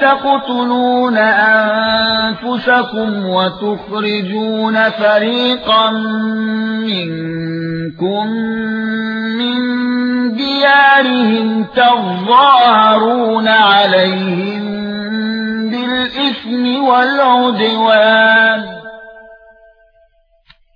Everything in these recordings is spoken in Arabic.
تَقْتُلُونَ أَنفُسَكُمْ وَتُخْرِجُونَ فَرِيقًا مِنْكُمْ مِنْ دِيَارِهِمْ تَظَاهَرُونَ عَلَيْهِمْ بِالْإِثْمِ وَالْعُدْوَانِ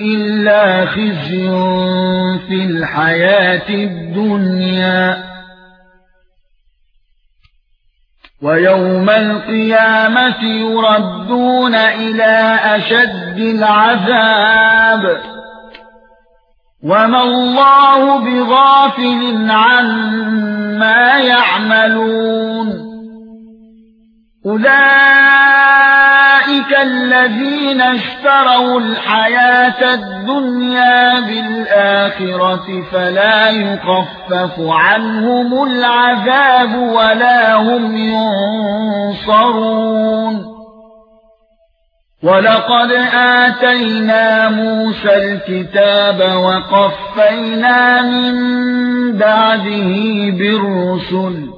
إِلَّا خِزْيٌ فِي الْحَيَاةِ الدُّنْيَا وَيَوْمَ الْقِيَامَةِ يُرَدُّونَ إِلَى أَشَدِّ الْعَذَابِ وَمَا اللَّهُ بِغَافِلٍ عَمَّا يَعْمَلُونَ أُولَئِكَ الَّذِينَ اشْتَرَوُا الْحَيَاةَ الدُّنْيَا بِالْآخِرَةِ فَلَا يُخَفَّفُ عَنْهُمُ الْعَذَابُ وَلَا هُمْ يُنصَرُونَ. وَلَقَدْ آتَيْنَا مُوسَى الْكِتَابَ وَقَفَّيْنَا مِن بَعْدِهِ بِالرُّسُلِ.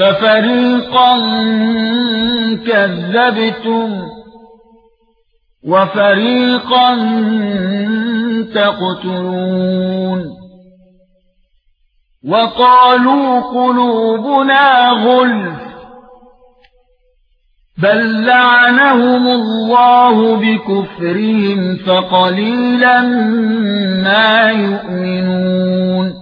فَفَرِيقًا كَذَّبْتُمْ وَفَرِيقًا تَقْتُلُونَ وَقَالُوا قُلُوبُنَا غُلْفٌ بَل لَّعَنَهُمُ اللَّهُ بِكُفْرِهِمْ فَقَلِيلًا مَا يُؤْمِنُونَ